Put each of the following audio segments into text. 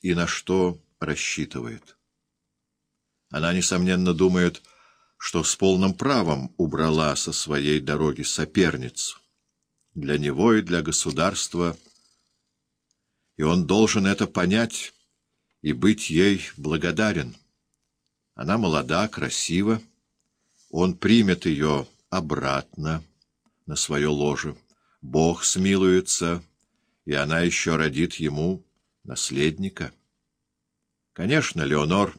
и на что рассчитывает. Она, несомненно, думает, что с полным правом убрала со своей дороги соперницу. Для него и для государства, и он должен это понять и быть ей благодарен. Она молода, красива, он примет ее обратно на свое ложе. Бог смилуется, и она еще родит ему наследника. Конечно, Леонор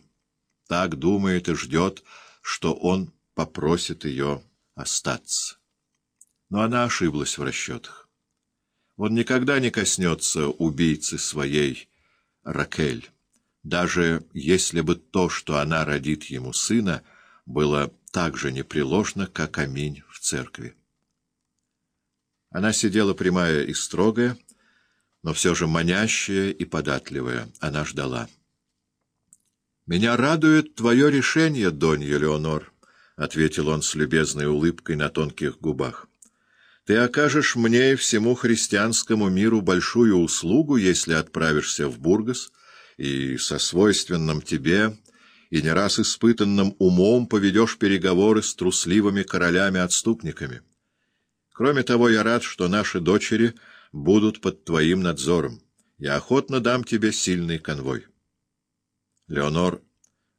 так думает и ждет, что он попросит ее остаться. Но она ошиблась в расчетах. Он никогда не коснется убийцы своей Ракель, даже если бы то, что она родит ему сына, было так же непреложно, как аминь в церкви. Она сидела прямая и строгая, но все же манящая и податливая. Она ждала. «Меня радует твое решение, Донья Леонор», — ответил он с любезной улыбкой на тонких губах. «Ты окажешь мне и всему христианскому миру большую услугу, если отправишься в Бургас, и со свойственным тебе и не раз испытанным умом поведешь переговоры с трусливыми королями-отступниками. Кроме того, я рад, что наши дочери будут под твоим надзором. Я охотно дам тебе сильный конвой». Леонор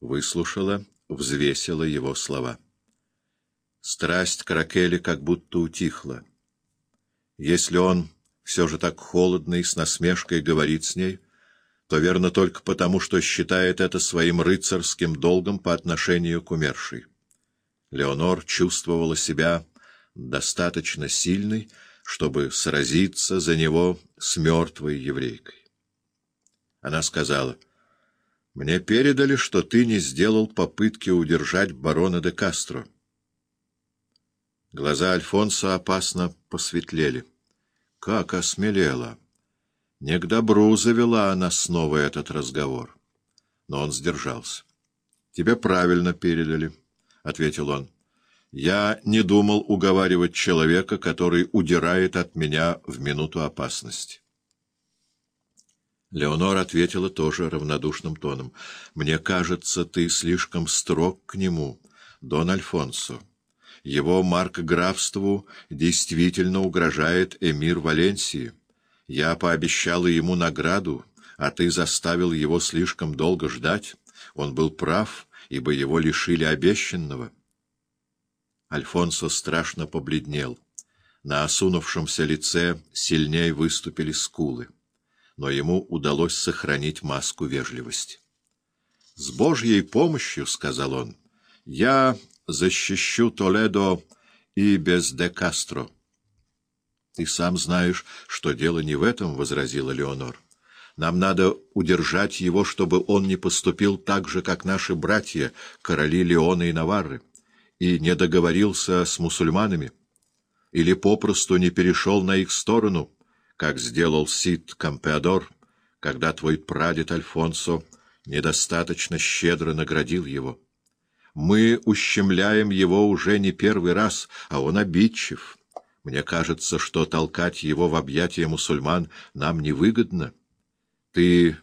выслушала, взвесила его слова. Страсть Каракели как будто утихла. Если он все же так холодно и с насмешкой говорит с ней, то верно только потому, что считает это своим рыцарским долгом по отношению к умершей. Леонор чувствовала себя достаточно сильной, чтобы сразиться за него с мертвой еврейкой. Она сказала — мне передали, что ты не сделал попытки удержать барона де Кастро. Глаза Альфонса опасно посветлели. Как осмелела! Не к добру завела она снова этот разговор. Но он сдержался. — Тебе правильно передали, — ответил он. — Я не думал уговаривать человека, который удирает от меня в минуту опасности. Леонор ответила тоже равнодушным тоном. — Мне кажется, ты слишком строг к нему, Дон Альфонсо. Его маркграфству действительно угрожает эмир Валенсии. Я пообещала ему награду, а ты заставил его слишком долго ждать. Он был прав, ибо его лишили обещанного. Альфонсо страшно побледнел. На осунувшемся лице сильнее выступили скулы но ему удалось сохранить маску вежливости. — С Божьей помощью, — сказал он, — я защищу Толедо и без де Кастро. — Ты сам знаешь, что дело не в этом, — возразила Леонор. — Нам надо удержать его, чтобы он не поступил так же, как наши братья, короли Леона и Наварры, и не договорился с мусульманами, или попросту не перешел на их сторону, — как сделал Сид Кампеадор, когда твой прадед Альфонсо недостаточно щедро наградил его. Мы ущемляем его уже не первый раз, а он обидчив. Мне кажется, что толкать его в объятия мусульман нам невыгодно. Ты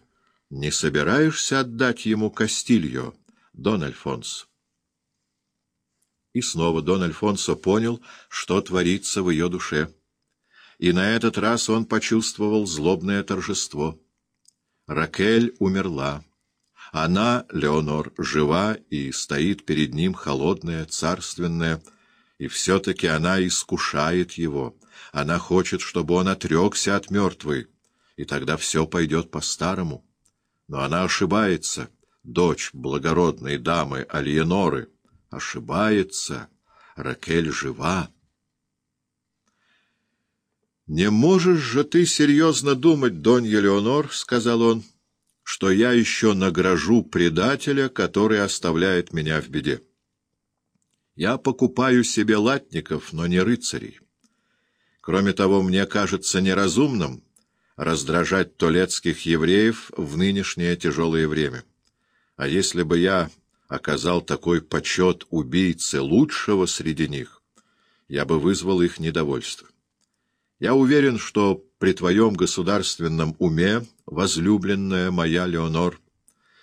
не собираешься отдать ему Кастильо, Дон Альфонсо? И снова Дон Альфонсо понял, что творится в ее душе и на этот раз он почувствовал злобное торжество. Ракель умерла. Она, Леонор, жива и стоит перед ним холодная, царственная, и все-таки она искушает его. Она хочет, чтобы он отрекся от мертвой, и тогда все пойдет по-старому. Но она ошибается, дочь благородной дамы Альеноры. Ошибается. Ракель жива. «Не можешь же ты серьезно думать, Донья Леонор, — сказал он, — что я еще награжу предателя, который оставляет меня в беде. Я покупаю себе латников, но не рыцарей. Кроме того, мне кажется неразумным раздражать толецких евреев в нынешнее тяжелое время. А если бы я оказал такой почет убийце лучшего среди них, я бы вызвал их недовольство. Я уверен, что при твоем государственном уме, возлюбленная моя Леонор,